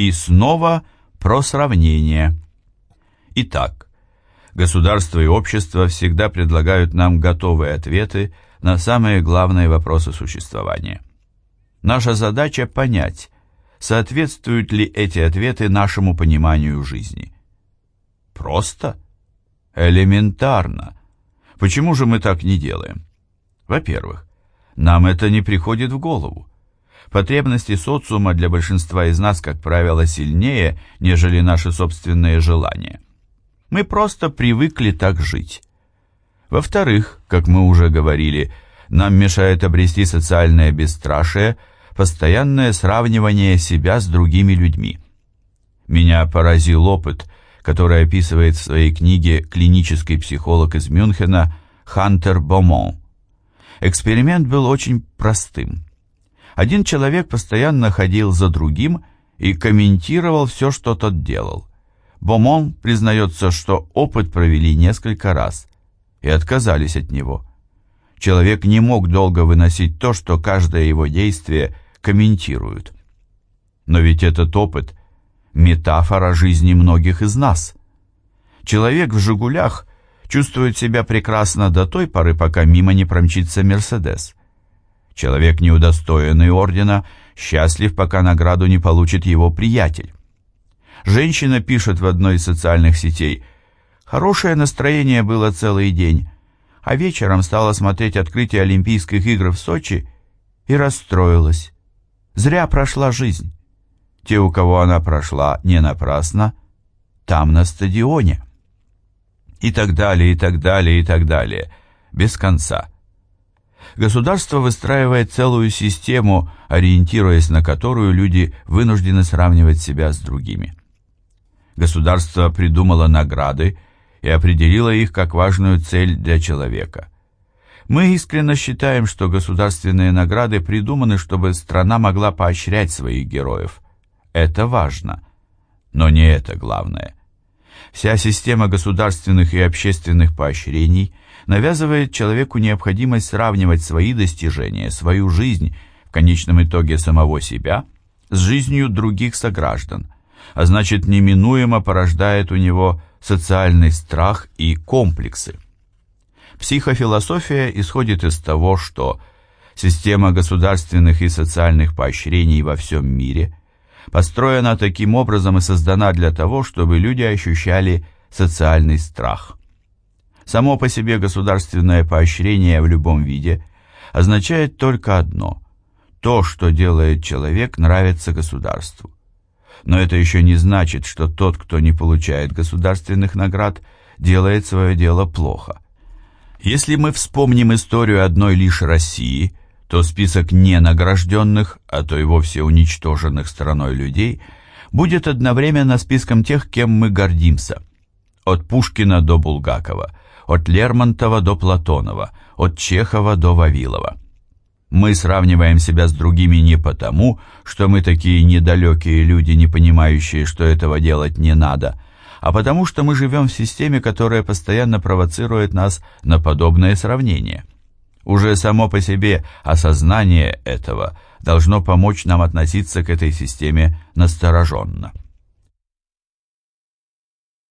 И снова про сравнение. Итак, государство и общество всегда предлагают нам готовые ответы на самые главные вопросы существования. Наша задача понять, соответствуют ли эти ответы нашему пониманию жизни. Просто? Элементарно. Почему же мы так не делаем? Во-первых, нам это не приходит в голову. Потребности социума для большинства из нас, как правило, сильнее, нежели наши собственные желания. Мы просто привыкли так жить. Во-вторых, как мы уже говорили, нам мешает обрести социальное бесстрашие – постоянное сравнивание себя с другими людьми. Меня поразил опыт, который описывает в своей книге клинический психолог из Мюнхена Хантер Бомон. Эксперимент был очень простым. Один человек постоянно ходил за другим и комментировал все, что тот делал. Бомон признается, что опыт провели несколько раз и отказались от него. Человек не мог долго выносить то, что каждое его действие комментируют. Но ведь этот опыт – метафора жизни многих из нас. Человек в «Жигулях» чувствует себя прекрасно до той поры, пока мимо не промчится «Мерседес». Человек, неудостоенный ордена, счастлив, пока награду не получит его приятель. Женщина пишет в одной из социальных сетей «Хорошее настроение было целый день, а вечером стала смотреть открытие Олимпийских игр в Сочи и расстроилась. Зря прошла жизнь. Те, у кого она прошла не напрасно, там на стадионе. И так далее, и так далее, и так далее. Без конца. Государство выстраивает целую систему, ориентируясь на которую люди вынуждены сравнивать себя с другими. Государство придумало награды и определило их как важную цель для человека – мы искренне считаем, что государственные награды придуманы, чтобы страна могла поощрять своих героев. Это важно. Но не это главное. Вся система государственных и общественных поощрений навязывает человеку необходимость сравнивать свои достижения, свою жизнь, в конечном итоге самого себя, с жизнью других сограждан, а значит неминуемо порождает у него социальный страх и комплексы. Психофилософия исходит из того, что система государственных и социальных поощрений во всем мире построена таким образом и создана для того, чтобы люди ощущали социальный страх. Само по себе государственное поощрение в любом виде означает только одно – то, что делает человек, нравится государству. Но это еще не значит, что тот, кто не получает государственных наград, делает свое дело плохо – если мы вспомним историю одной лишь России, то список ненагражденных, а то и вовсе уничтоженных страной людей, будет одновременно списком тех, кем мы гордимся. От Пушкина до Булгакова, от Лермонтова до Платонова, от Чехова до Вавилова. Мы сравниваем себя с другими не потому, что мы такие недалекие люди, не понимающие, что этого делать не надо – а потому что мы живем в системе, которая постоянно провоцирует нас на подобное сравнение. Уже само по себе осознание этого должно помочь нам относиться к этой системе настороженно.